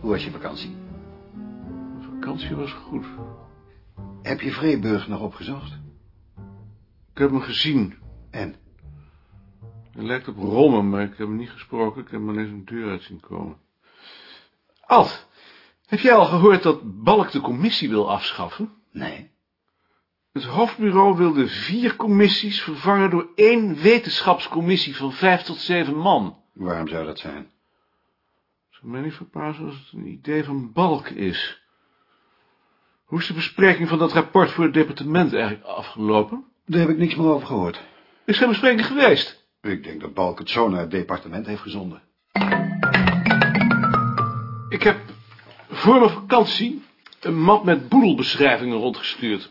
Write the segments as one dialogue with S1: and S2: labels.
S1: was je vakantie?
S2: De vakantie was goed.
S1: Heb je Vreeburg nog opgezocht?
S2: Ik heb hem gezien.
S1: En?
S2: Hij lijkt op Rommen, maar ik heb hem niet gesproken. Ik heb hem alleen zijn deur uit zien komen. Alt, heb jij al gehoord dat Balk de commissie wil afschaffen?
S1: Nee.
S2: Het hoofdbureau wil de vier commissies vervangen door één wetenschapscommissie van vijf tot zeven man.
S1: Waarom zou dat zijn?
S2: Zou mij niet verbazen als het een idee van Balk is. Hoe is de bespreking van dat rapport voor het departement eigenlijk afgelopen?
S1: Daar heb ik niks meer over gehoord.
S2: Is geen bespreking geweest?
S1: Ik denk dat Balk het zo naar het departement heeft gezonden.
S2: Ik heb voor mijn vakantie een map met boedelbeschrijvingen rondgestuurd.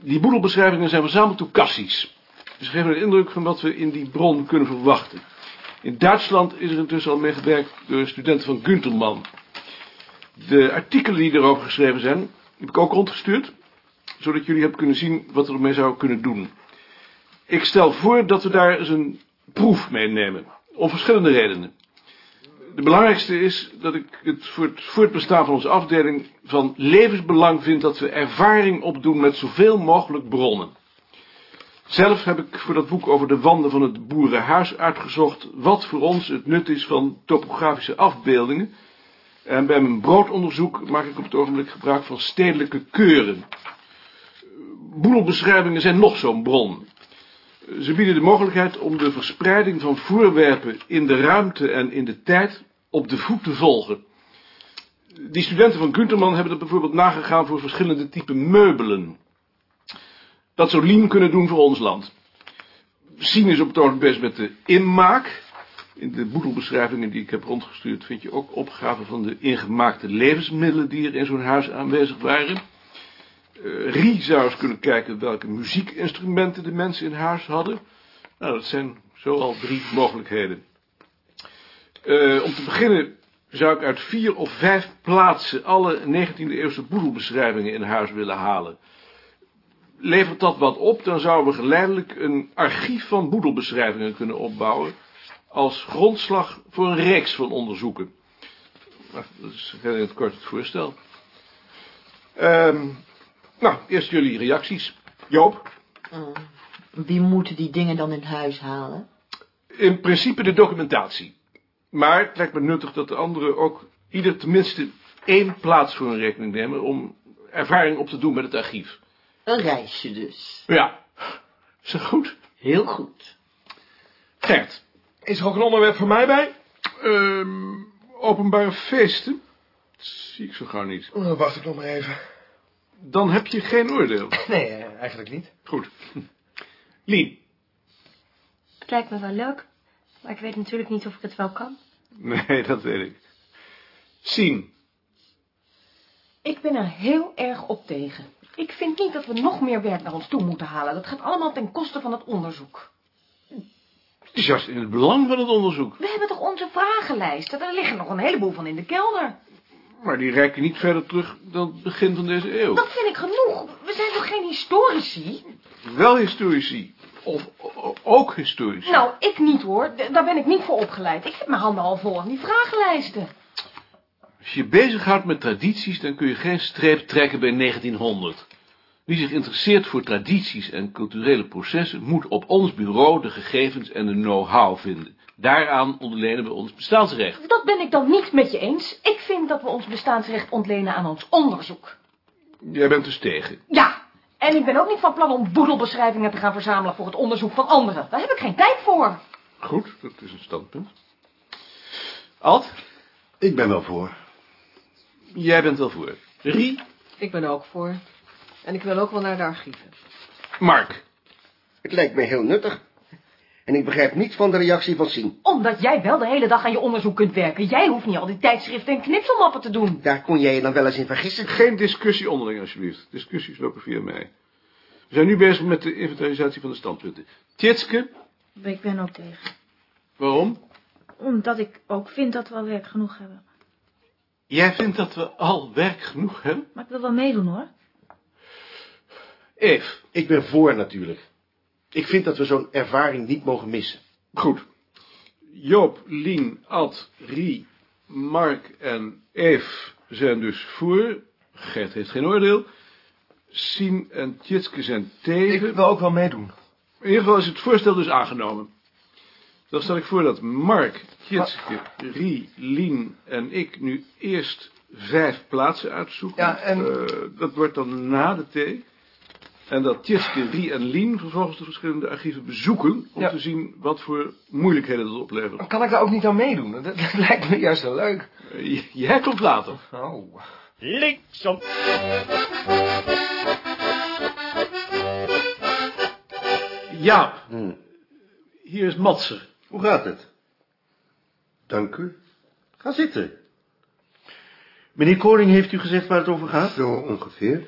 S2: Die boedelbeschrijvingen zijn verzameld door Cassies. Ze geven een indruk van wat we in die bron kunnen verwachten. In Duitsland is er intussen al mee gewerkt door studenten van Günterman. De artikelen die erover geschreven zijn, heb ik ook rondgestuurd, zodat jullie hebben kunnen zien wat we ermee zouden kunnen doen. Ik stel voor dat we daar eens een proef mee nemen, om verschillende redenen. De belangrijkste is dat ik het voor het voortbestaan van onze afdeling van levensbelang vind dat we ervaring opdoen met zoveel mogelijk bronnen. Zelf heb ik voor dat boek over de wanden van het boerenhuis uitgezocht wat voor ons het nut is van topografische afbeeldingen. En bij mijn broodonderzoek maak ik op het ogenblik gebruik van stedelijke keuren. Boedelbeschrijvingen zijn nog zo'n bron. Ze bieden de mogelijkheid om de verspreiding van voorwerpen in de ruimte en in de tijd op de voet te volgen. Die studenten van Günterman hebben dat bijvoorbeeld nagegaan voor verschillende typen meubelen. Dat zou Lien kunnen doen voor ons land. Sien is op het ogenblik bezig met de inmaak. In de boedelbeschrijvingen die ik heb rondgestuurd vind je ook opgaven van de ingemaakte levensmiddelen die er in zo'n huis aanwezig waren. Uh, Rie zou eens kunnen kijken welke muziekinstrumenten de mensen in huis hadden. Nou, dat zijn zo al drie mogelijkheden. Uh, om te beginnen zou ik uit vier of vijf plaatsen alle 19e eeuwse boedelbeschrijvingen in huis willen halen. Levert dat wat op, dan zouden we geleidelijk een archief van boedelbeschrijvingen kunnen opbouwen als grondslag voor een reeks van onderzoeken. Nou, dat is heel in het kort het voorstel. Um, nou, eerst jullie reacties. Joop?
S3: Uh, wie moeten die dingen dan in huis halen?
S2: In principe de documentatie. Maar het lijkt me nuttig dat de anderen ook ieder tenminste één plaats voor hun rekening nemen... om ervaring op te doen met het archief.
S3: Een reisje dus.
S2: Ja. Is dat goed?
S3: Heel goed.
S2: Gert?
S4: Is er ook een onderwerp voor mij bij?
S2: Um, openbare feesten? Dat zie ik zo gauw niet.
S4: Oh, wacht ik nog maar even.
S2: Dan heb je geen oordeel.
S4: Nee, eh, eigenlijk niet.
S2: Goed. Lien?
S5: Het lijkt me wel leuk, maar ik weet natuurlijk niet of ik het wel kan.
S2: Nee, dat weet ik. Sien?
S6: Ik ben er heel erg op tegen. Ik vind niet dat we nog meer werk naar ons toe moeten halen. Dat gaat allemaal ten koste van het onderzoek.
S2: Het is juist in het belang van het onderzoek.
S6: We hebben toch onze vragenlijsten? Daar liggen nog een heleboel van in de kelder.
S2: Maar die reiken niet verder terug dan het begin van deze eeuw.
S6: Dat vind ik genoeg. We zijn toch geen historici?
S2: Wel historici. Of ook historici.
S6: Nou, ik niet hoor. Daar ben ik niet voor opgeleid. Ik heb mijn handen al vol aan die vragenlijsten.
S2: Als je bezighoudt met tradities, dan kun je geen streep trekken bij 1900. Wie zich interesseert voor tradities en culturele processen, moet op ons bureau de gegevens en de know-how vinden. Daaraan ontlenen we ons bestaansrecht.
S6: Dat ben ik dan niet met je eens. Ik vind dat we ons bestaansrecht ontlenen aan ons onderzoek.
S2: Jij bent dus tegen?
S6: Ja, en ik ben ook niet van plan om boedelbeschrijvingen te gaan verzamelen voor het onderzoek van anderen. Daar heb ik geen tijd voor.
S2: Goed, dat is een standpunt. Alt?
S1: Ik ben wel voor.
S2: Jij bent wel voor. Rie?
S3: Ik ben ook voor. En ik wil ook wel naar de archieven.
S2: Mark?
S7: Het lijkt me heel nuttig. En ik begrijp niets van de reactie van Sien.
S6: Omdat jij wel de hele dag aan je onderzoek kunt werken. Jij hoeft niet al die tijdschriften en knipselmappen te doen.
S7: Daar kon jij je dan wel eens in vergissen.
S2: Geen discussie onderling, alsjeblieft. Discussies lopen via mij. We zijn nu bezig met de inventarisatie van de standpunten. Tjitske?
S5: Ik ben ook tegen.
S2: Waarom?
S5: Omdat ik ook vind dat we al werk genoeg hebben.
S2: Jij vindt dat we al werk genoeg hebben?
S5: Maar ik wil wel meedoen, hoor.
S2: Eve?
S8: Ik ben voor, natuurlijk. Ik vind dat we zo'n ervaring niet mogen missen.
S2: Goed. Joop, Lien, Ad, Rie, Mark en Eve zijn dus voor. Gert heeft geen oordeel. Sien en Tjitske zijn
S4: Ik
S2: tegen.
S4: wil ook wel meedoen.
S2: In ieder geval is het voorstel dus aangenomen. Dan stel ik voor dat Mark, Tjitske, Rie, Lien en ik nu eerst vijf plaatsen uitzoeken.
S4: Ja, en-
S2: Eh, dat wordt dan na de thee. En dat Tjitske, Rie en Lien vervolgens de verschillende archieven bezoeken... om
S4: Ja.
S2: te zien wat voor moeilijkheden dat oplevert.
S4: Kan ik daar ook niet aan meedoen? Dat, dat lijkt me juist wel leuk.
S2: J- jij komt later.
S4: Oh.
S9: Linksom.
S2: Ja,
S8: Hm.
S2: hier is Matser.
S8: Hoe gaat het? Dank u. Ga zitten. Meneer Koning heeft u gezegd waar het over gaat?
S1: Zo ongeveer.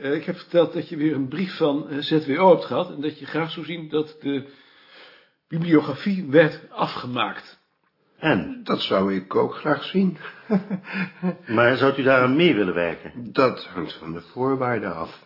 S2: Eh, ik heb verteld dat je weer een brief van eh, ZWO hebt gehad... en dat je graag zou zien dat de bibliografie werd afgemaakt.
S8: En?
S1: Dat zou ik ook graag zien.
S8: Maar zou u daaraan mee willen werken?
S1: Dat hangt van de voorwaarden af.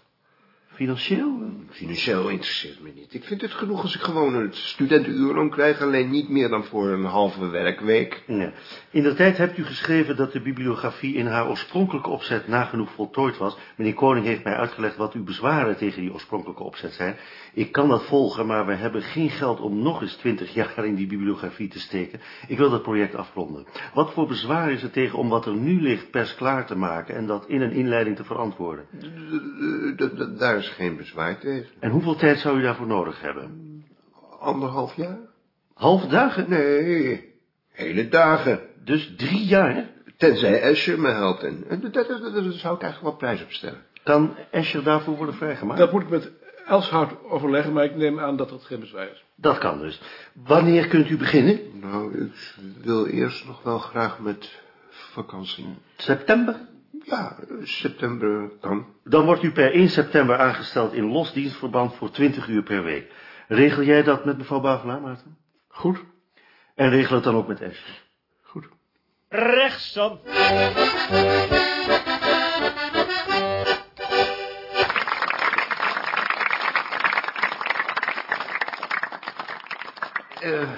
S8: Financieel?
S1: Financieel interesseert me niet. Ik vind het genoeg als ik gewoon het studentenuurloon krijg, alleen niet meer dan voor een halve werkweek.
S8: Ja. In de tijd hebt u geschreven dat de bibliografie in haar oorspronkelijke opzet nagenoeg voltooid was. Meneer Koning heeft mij uitgelegd wat uw bezwaren tegen die oorspronkelijke opzet zijn. Ik kan dat volgen, maar we hebben geen geld om nog eens twintig jaar in die bibliografie te steken. Ik wil dat project afronden. Wat voor bezwaar is er tegen om wat er nu ligt persklaar te maken en dat in een inleiding te verantwoorden?
S1: D- d- d- Daar is geen bezwaar tegen.
S8: En hoeveel tijd zou u daarvoor nodig hebben?
S1: Anderhalf jaar?
S8: Half dagen?
S1: Nee, hele dagen.
S8: Dus drie jaar?
S1: Tenzij Escher me helpt. En dat zou ik eigenlijk wel prijs op stellen.
S8: Kan Escher daarvoor worden vrijgemaakt?
S2: Dat moet ik met Elshout overleggen, maar ik neem aan dat dat geen bezwaar is.
S8: Dat kan dus. Wanneer kunt u beginnen?
S1: Nou, ik wil eerst nog wel graag met vakantie.
S8: September?
S1: Ja, september kan.
S8: Dan wordt u per 1 september aangesteld in losdienstverband voor 20 uur per week. Regel jij dat met mevrouw Bavelaar, Maarten?
S2: Goed,
S8: En regel het dan ook met Esther.
S2: goed.
S9: Rechtsom.
S10: Eh,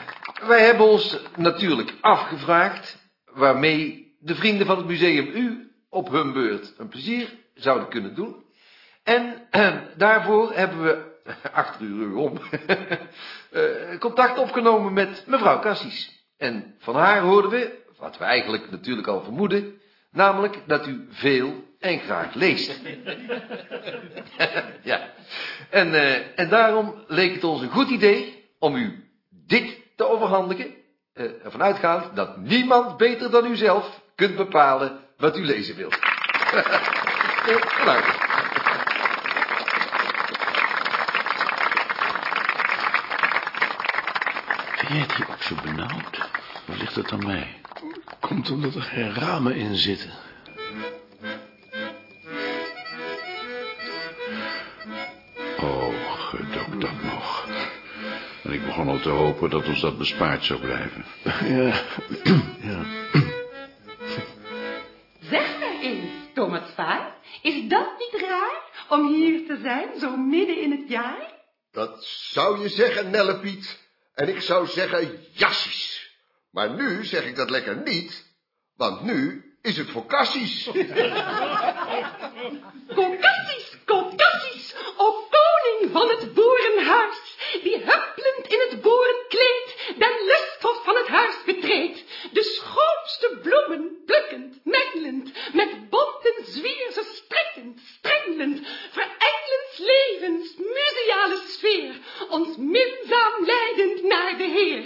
S10: wij hebben ons natuurlijk afgevraagd waarmee de vrienden van het museum u op hun beurt een plezier zouden kunnen doen. En eh, daarvoor hebben we, achter rug om, eh, contact opgenomen met mevrouw Cassis. En van haar hoorden we, wat we eigenlijk natuurlijk al vermoeden, namelijk dat u veel en graag leest. ja. En, eh, en daarom leek het ons een goed idee om u dit te overhandigen, eh, ervan dat niemand beter dan u zelf kunt bepalen wat u lezen wilt.
S11: Vind jij het hier ook zo benauwd? Of ligt het aan mij?
S2: Komt omdat er geen ramen in zitten.
S11: Oh, gedok dat nog. En ik begon al te hopen dat ons dat bespaard zou blijven.
S2: Ja, ja.
S12: Zijn, zo midden in het jaar?
S7: Dat zou je zeggen, Nellepiet. En ik zou zeggen, jassies. Maar nu zeg ik dat lekker niet, want nu is het voor kassies.
S12: Kokassies, kokassies, o koning van het boerenhuis, die huppelend in het boerenkleed den lusthof van het huis betreedt, de schoonste bloemen ons minzaam leidend naar de Heer.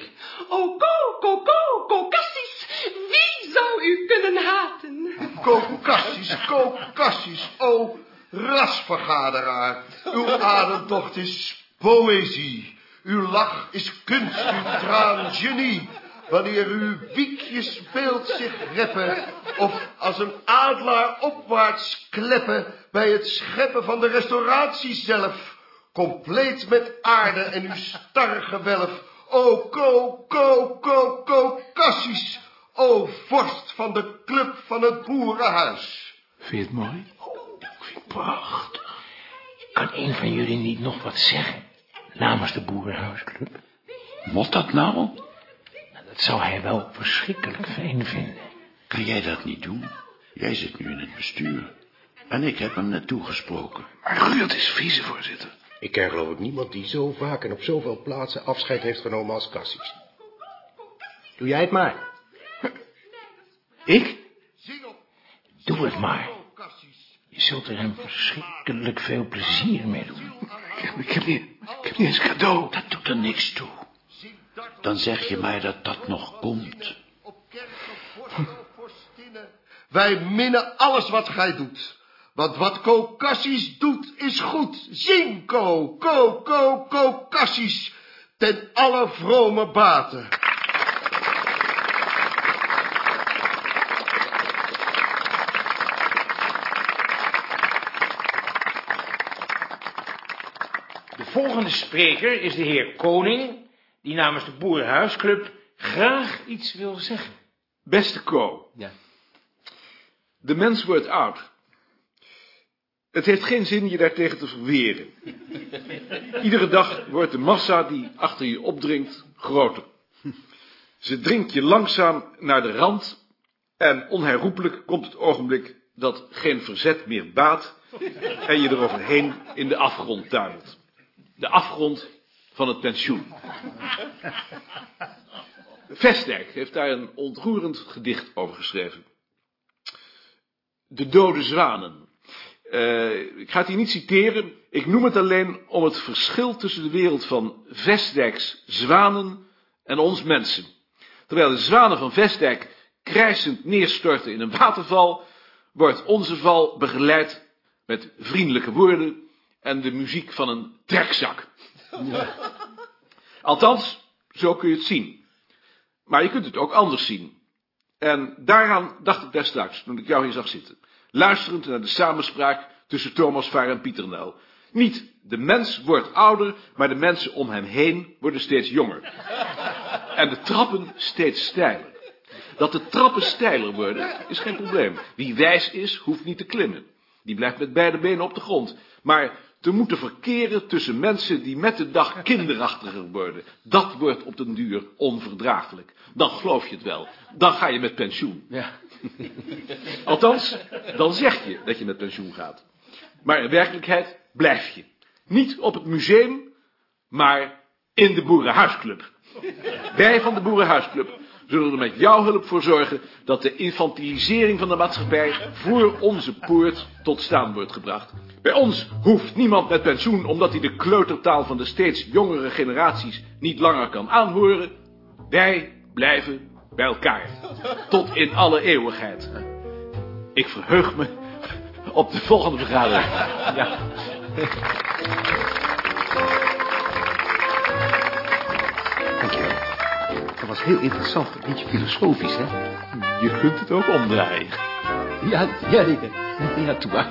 S12: O ko, ko, ko, kokassies, wie zou u kunnen haten?
S7: Kokassies, kokassies, o rasvergaderaar. Uw ademtocht is poëzie. Uw lach is kunst, uw traan genie. Wanneer uw wiekjes beeld zich reppen, of als een adelaar opwaarts kleppen bij het scheppen van de restauratie zelf, compleet met aarde en uw stargewelf. O ko, ko, ko, ko, kassies, o vorst van de club van het boerenhuis.
S11: Vind je het mooi? Ik vind het prachtig. Kan een van jullie niet nog wat zeggen namens de Boerenhuisclub? Mot dat nou? Dat zou hij wel verschrikkelijk fijn vinden. Kan jij dat niet doen? Jij zit nu in het bestuur. En ik heb hem naartoe gesproken.
S2: Maar Ruud is vicevoorzitter.
S13: Ik ken geloof ik niemand die zo vaak en op zoveel plaatsen afscheid heeft genomen als Cassis. Doe jij het maar.
S11: Ik? Doe het maar. Je zult er hem verschrikkelijk veel plezier mee doen.
S2: Ik heb, niet, ik heb cadeau.
S11: Dat doet er niks toe. Dan zeg je mij dat dat nog komt.
S7: Wij minnen alles wat gij doet. Want wat Caucasus doet, is goed. Zing, Co, Co, Caucasus. Ten alle vrome baten.
S11: De volgende spreker is de heer Koning, die namens de Boerenhuisclub graag iets wil zeggen.
S2: Beste Co.
S10: Ja.
S2: De mens wordt oud. Het heeft geen zin je daartegen te verweren. Iedere dag wordt de massa die achter je opdringt groter. Ze dringt je langzaam naar de rand en onherroepelijk komt het ogenblik dat geen verzet meer baat en je eroverheen in de afgrond tuimelt. De afgrond van het pensioen. Vestdijk heeft daar een ontroerend gedicht over geschreven. De dode zwanen. Uh, ik ga het hier niet citeren. Ik noem het alleen om het verschil tussen de wereld van Vestdijks zwanen en ons mensen. Terwijl de zwanen van Vestdijk krijsend neerstorten in een waterval, wordt onze val begeleid met vriendelijke woorden en de muziek van een trekzak. Althans, zo kun je het zien. Maar je kunt het ook anders zien. En daaraan dacht ik daar straks, toen ik jou hier zag zitten. Luisterend naar de samenspraak tussen Thomas Vaar en Pieter Nel. Niet de mens wordt ouder, maar de mensen om hem heen worden steeds jonger. En de trappen steeds steiler. Dat de trappen steiler worden, is geen probleem. Wie wijs is, hoeft niet te klimmen. Die blijft met beide benen op de grond. Maar te moeten verkeren tussen mensen die met de dag kinderachtiger worden, dat wordt op den duur onverdraaglijk. Dan geloof je het wel. Dan ga je met pensioen.
S10: Ja.
S2: Althans, dan zeg je dat je met pensioen gaat. Maar in werkelijkheid blijf je. Niet op het museum, maar in de Boerenhuisclub. Wij van de Boerenhuisclub zullen er met jouw hulp voor zorgen dat de infantilisering van de maatschappij voor onze poort tot staan wordt gebracht. Bij ons hoeft niemand met pensioen omdat hij de kleutertaal van de steeds jongere generaties niet langer kan aanhoren. Wij blijven bij elkaar. Tot in alle eeuwigheid. Ik verheug me op de volgende vergadering. Ja.
S1: Was heel interessant. Een beetje filosofisch, hè?
S2: Je kunt het ook omdraaien.
S10: Ja, ja, ja, ja, toe maar.